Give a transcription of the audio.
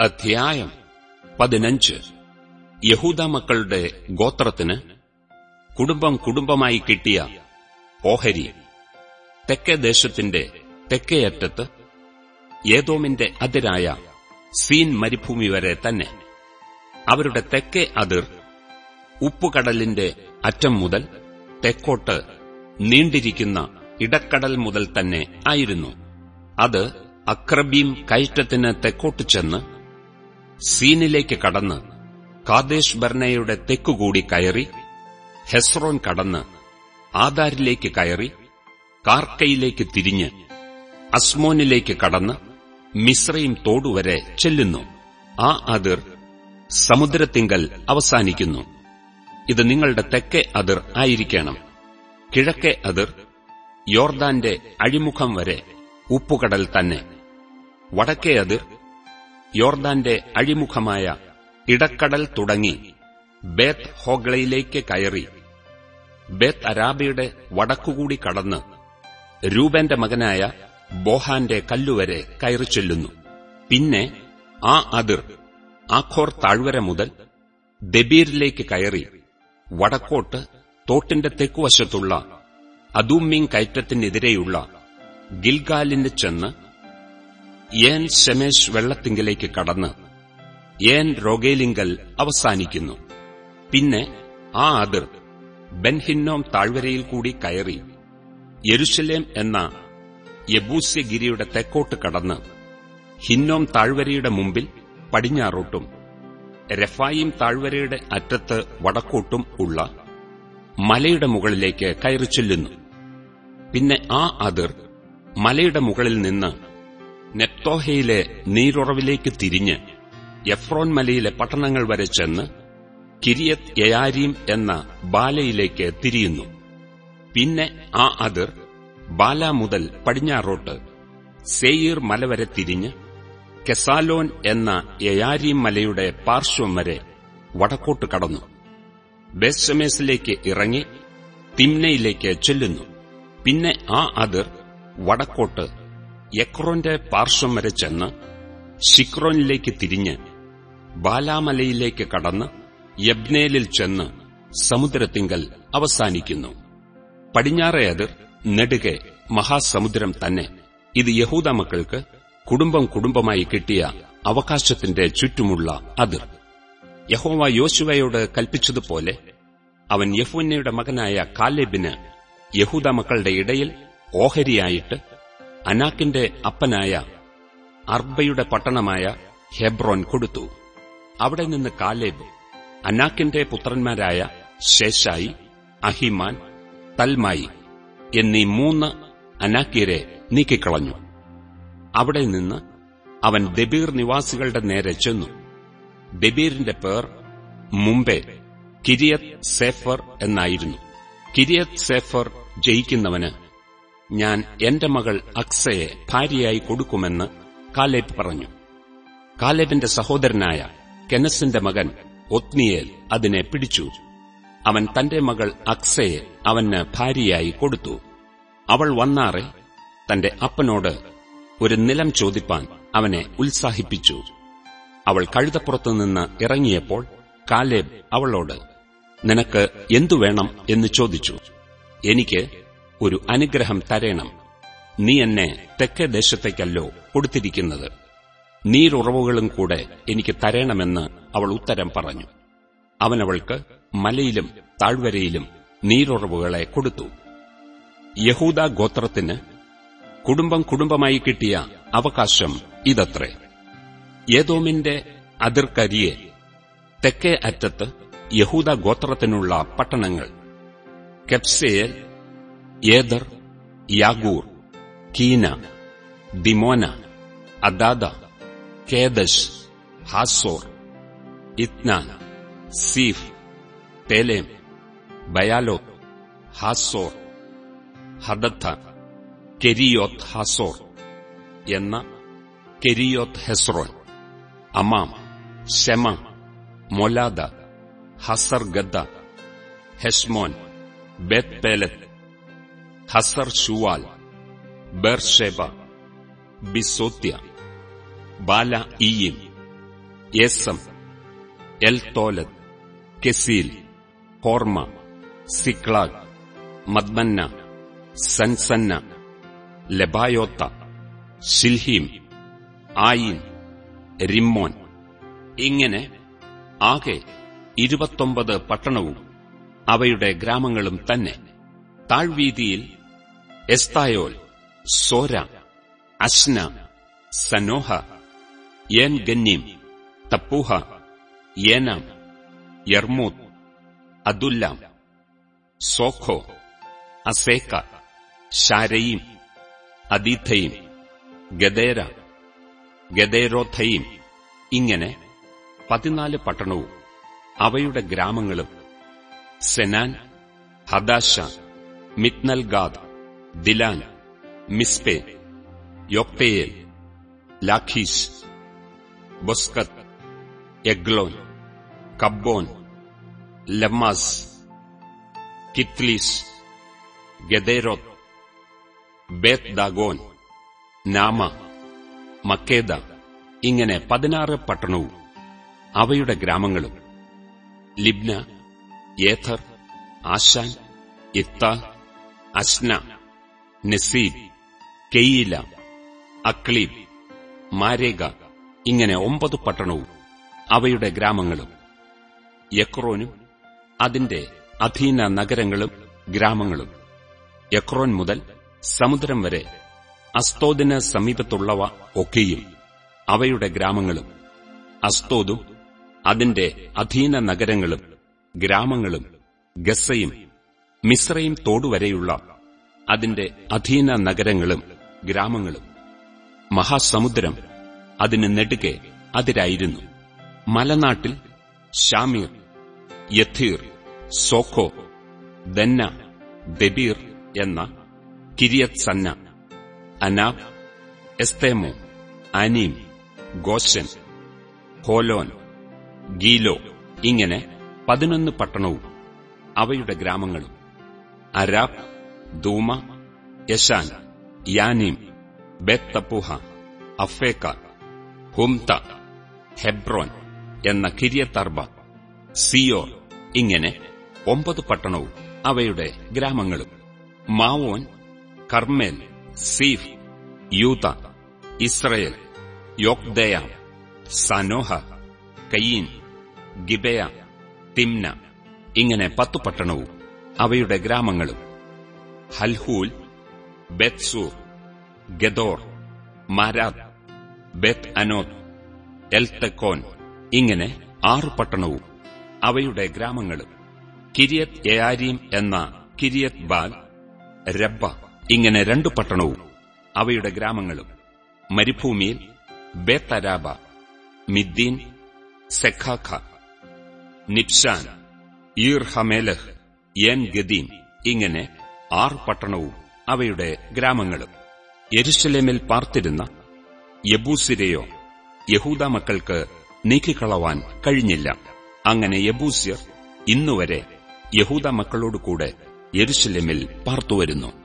അധ്യായം പതിനഞ്ച്. യഹൂദ മക്കളുടെ ഗോത്രത്തിന് കുടുംബം കുടുംബമായി കിട്ടിയ ഓഹരി. തെക്കേ ദേശത്തിന്റെ തെക്കേയറ്റത്ത് ഏതോമിന്റെ അതിരായ സീൻ മരുഭൂമി വരെ തന്നെ. അവരുടെ തെക്കേ അതിർ ഉപ്പുകടലിന്റെ അറ്റം മുതൽ തെക്കോട്ട് നീണ്ടിരിക്കുന്ന ഇടക്കടൽ മുതൽ തന്നെ ആയിരുന്നു. അത് അക്രബീം കയറ്റത്തിന് തെക്കോട്ട് ചെന്ന് സീനിലേക്ക് കടന്ന് കാദേശ് ബർണയുടെ തെക്കുകൂടി കയറി ഹെസ്രോൻ കടന്ന് ആദാരിലേക്ക് കയറി കാർക്കയിലേക്ക് തിരിഞ്ഞ് അസ്മോനിലേക്ക് കടന്ന് മിശ്രയും തോടുവരെ ചെല്ലുന്നു. ആ അതിർ സമുദ്രത്തിങ്കൽ അവസാനിക്കുന്നു. ഇത് നിങ്ങളുടെ തെക്കേ അതിർ ആയിരിക്കണം. കിഴക്കേ അതിർ യോർദാന്റെ അഴിമുഖം വരെ ഉപ്പുകടൽ തന്നെ. വടക്കേ അതിർ യോർദാന്റെ അഴിമുഖമായ ഇടക്കടൽ തുടങ്ങി ബേത്ത് ഹോഗ്ലയിലേക്ക് കയറി. ബേത്ത് അരാബയുടെ വടക്കുകൂടി കടന്ന് രൂപന്റെ മകനായ ബോഹാന്റെ കല്ലുവരെ കയറി ചെല്ലുന്നു. പിന്നെ ആ അതിർ ആഖോർ താഴ്വര മുതൽ ദബീറിലേക്ക് കയറി വടക്കോട്ട് തോട്ടിന്റെ തെക്കുവശത്തുള്ള അദൂമ്മിങ് കയറ്റത്തിനെതിരെയുള്ള ഗിൽഗാലിന് ചെന്ന് ഏൻ ശമേഷ് വെള്ളത്തിങ്കലേക്ക് കടന്ന് ഏൻ റോഗേലിങ്കൽ അവസാനിക്കുന്നു. പിന്നെ ആ അതിർ ബെൻഹിന്നോം താഴ്വരയിൽ കൂടി കയറി യെരുഷലേം എന്ന യബൂസ്യഗിരിയുടെ തെക്കോട്ട് കടന്ന് ഹിന്നോം താഴ്വരയുടെ മുമ്പിൽ പടിഞ്ഞാറോട്ടും രഫായിം താഴ്വരയുടെ അറ്റത്ത് വടക്കോട്ടും ഉള്ള മലയുടെ മുകളിലേക്ക് കയറി ചെല്ലുന്നു പിന്നെ ആ അതിർ മലയുടെ മുകളിൽ നിന്ന് നെപ്തോഹയിലെ നീരുറവിലേക്ക് തിരിഞ്ഞ് എഫ്രോൻ മലയിലെ പട്ടണങ്ങൾ വരെ ചെന്ന് കിരിയത് യയാരീം എന്ന ബാലയിലേക്ക് തിരിയുന്നു. പിന്നെ ആ അതിർ ബാല മുതൽ പടിഞ്ഞാറോട്ട് സെയീർ മല വരെ തിരിഞ്ഞ് കെസാലോൻ എന്ന യയാരീം മലയുടെ പാർശ്വം വരെ വടക്കോട്ട് കടന്നു. ബെസ്റ്റമേസിലേക്ക് ഇറങ്ങി തിമ്നയിലേക്ക് ചെല്ലുന്നു. പിന്നെ ആ അതിർ വടക്കോട്ട് യക്രോന്റെ പാർശ്വം വരെ ചെന്ന് ഷിക്രോനിലേക്ക് തിരിഞ്ഞ് ബാലാമലയിലേക്ക് കടന്ന് യബ്നേലിൽ ചെന്ന് സമുദ്രത്തിങ്കൽ അവസാനിക്കുന്നു. പടിഞ്ഞാറേ അതിർ നെടുകെ മഹാസമുദ്രം തന്നെ. ഇത് യഹൂദ മക്കൾക്ക് കുടുംബം കുടുംബമായി കിട്ടിയ അവകാശത്തിന്റെ ചുറ്റുമുള്ള അതിർ. യഹോവ യോശുവയോട് കൽപ്പിച്ചതുപോലെ അവൻ യഫുന്നയുടെ മകനായ കാലേബിന് യഹൂദ മക്കളുടെ ഇടയിൽ ഓഹരിയായിട്ട് അനാക്കിന്റെ അപ്പനായ അർബയുടെ പട്ടണമായ ഹെബ്രോൻ കൊടുത്തു. അവിടെ നിന്ന് കാലേബ് അനാക്കിന്റെ പുത്രന്മാരായ ശേഷായി അഹിമാൻ തൽമായി എന്നീ മൂന്ന് അനാക്കിയരെ നീക്കിക്കളഞ്ഞു. അവിടെ നിന്ന് അവൻ ദബീർ നിവാസികളുടെ നേരെ ചെന്നു. ദബീറിന്റെ പേർ മുമ്പേ കിരിയത് സേഫർ എന്നായിരുന്നു. കിരിയത് സേഫർ ജയിക്കുന്നവന് ഞാൻ എന്റെ മകൾ അക്സയെ ഭാര്യയായി കൊടുക്കുമെന്ന് കാലേബ് പറഞ്ഞു. കാലേബിന്റെ സഹോദരനായ കെനസിന്റെ മകൻ ഒത്നിയേൽ അതിനെ പിടിച്ചു. അവൻ തന്റെ മകൾ അക്സയെ അവന് ഭാര്യയായി കൊടുത്തു. അവൾ വന്നാറെ തന്റെ അപ്പനോട് ഒരു നിലം ചോദിപ്പാൻ അവനെ ഉത്സാഹിപ്പിച്ചു. അവൾ കഴുതപ്പുറത്തുനിന്ന് ഇറങ്ങിയപ്പോൾ കാലേബ് അവളോട് നിനക്ക് എന്തു വേണം? എന്ന് ചോദിച്ചു. എനിക്ക് ഒരു അനുഗ്രഹം തരേണം. നീ എന്നെ തെക്കേ ദേശത്തേക്കല്ലോ കൊടുത്തിരിക്കുന്നത്. നീരുറവുകളും കൂടെ എനിക്ക് തരേണമെന്ന് അവൾ ഉത്തരം പറഞ്ഞു. അവനവൾക്ക് മലയിലും താഴ്വരയിലും നീരുറവുകളെ കൊടുത്തു. യഹൂദ ഗോത്രത്തിന് കുടുംബം കുടുംബമായി കിട്ടിയ അവകാശം ഇതത്രേ. ഏതോമിന്റെ അതിർക്കരിയെ തെക്കേ അറ്റത്ത് യഹൂദ ഗോത്രത്തിനുള്ള പട്ടണങ്ങൾ. Kabzeel Eder Jagur Kinah Dimonah Adadah Kedesh Hazor Ithnan Ziph Telem Bealoth Hazor Hadattah Kerioth Hazor എന്ന Kerioth Hezron Amam Shema Moladah Hazar Gaddah Heshmon Beth Pelet Hazar Shual Beersheba Biziothiah Baalah Iim Ezem El Tolad Chesil Hormah Ziklag Madmannah Sansannah Lebaoth Shilhim Ain Rimmon ഇങ്ങനെ ആകെ ഇരുപത്തൊമ്പത് പട്ടണവും അവയുടെ ഗ്രാമങ്ങളും തന്നെ താഴ്വീതിയിൽ Eshtaol സോര Ashnah Sanoha ഏൻ ഗന്നീം തപ്പൂഹ ഏനാം യർമൂത്ത് Adullam സോഖോ Azekah ഷാരയും അദീഥയും ഗദേര ഗദേരോഥയും ഇങ്ങനെ പതിനാല് പട്ടണവും അവയുടെ ഗ്രാമങ്ങളും Zenan Hadashah Migdalgad Dilean Mizpeh Joktheel Lachish Bozkath Eglon Cabbon Lahmas Kithlish Gederoth Beth Dagon Naamah Makkedah ഇങ്ങനെ പതിനാറ് പട്ടണവും അവയുടെ ഗ്രാമങ്ങളും ലിബ്ന ഏഥർ ആശാൻ ഇത്ത അസ്ന നസീബ് കെയ്യില അക്ലീബ് മാരേഗ ഇങ്ങനെ ഒമ്പത് പട്ടണവും അവയുടെ ഗ്രാമങ്ങളും. യക്രോനും അതിന്റെ അധീന നഗരങ്ങളും ഗ്രാമങ്ങളും. യക്രോൻ മുതൽ സമുദ്രം വരെ അസ്തോദിന് സമീപത്തുള്ളവ ഒക്കെയും അവയുടെ ഗ്രാമങ്ങളും. അസ്തോദും അതിന്റെ അധീന നഗരങ്ങളും ഗ്രാമങ്ങളും ഗസയും മിശ്രയും തോടുവരെയുള്ള അതിന്റെ അധീന നഗരങ്ങളും ഗ്രാമങ്ങളും. മഹാസമുദ്രം അതിന് നെടുകെ അതിരായിരുന്നു. മലനാട്ടിൽ ഷാമീർ യഥീർ സോഖോ ദന്ന ദബീർ എന്ന കിരിയത് സന്ന അനാബ് എസ്തേമോ അനീം ഗോഷൻ ഹോലോൻ ഗീലോ ഇങ്ങനെ പതിനൊന്ന് പട്ടണവും അവയുടെ ഗ്രാമങ്ങളും. അരാബ് ദൂമ യശാൻ യാനീം ബെത്തപ്പുഹ അഫേക്ക ഹുംത ഹെബ്രോൻ എന്ന കിരിയത്തർബ സിയോർ ഇങ്ങനെ ഒമ്പത് പട്ടണവും അവയുടെ ഗ്രാമങ്ങളും. മാവോൻ കർമ്മേൽ സീഫ് യൂത ഇസ്രയേൽ യോക്ദയ സനോഹ കയ്യീൻ ഗിബയ തിംന ഇങ്ങനെ പത്തു പട്ടണവും അവയുടെ ഗ്രാമങ്ങളും. ഹൽഹൂൽ ബെത്സൂർ ഗദോർ മാരാദ് ബെത് അനോദ് എൽത്തക്കോൻ ഇങ്ങനെ ആറു പട്ടണവും അവയുടെ ഗ്രാമങ്ങളും കിരിയത് എയാരീം എന്ന കിരിയത് ബാൽ രബ്ബ ഇങ്ങനെ രണ്ടു പട്ടണവും അവയുടെ ഗ്രാമങ്ങളും മരുഭൂമിയിൽ ബേത്തരാബ മിദ്ദീൻ സെഖാഖ നിപ്ഷാൻ ഈർ ഹമേലഹ് ഗദീൻ ഗദീം ഇങ്ങനെ ആറ് പട്ടണവും അവയുടെ ഗ്രാമങ്ങളും. യെരുഷലേമിൽ പാർത്തിരുന്ന യബൂസിരെയോ യഹൂദ മക്കൾക്ക് നീക്കിക്കളവാൻ കഴിഞ്ഞില്ല. അങ്ങനെ യബൂസ്യർ ഇന്നുവരെ യഹൂദ മക്കളോടുകൂടെ യെരുഷലേമിൽ പാർത്തുവരുന്നു.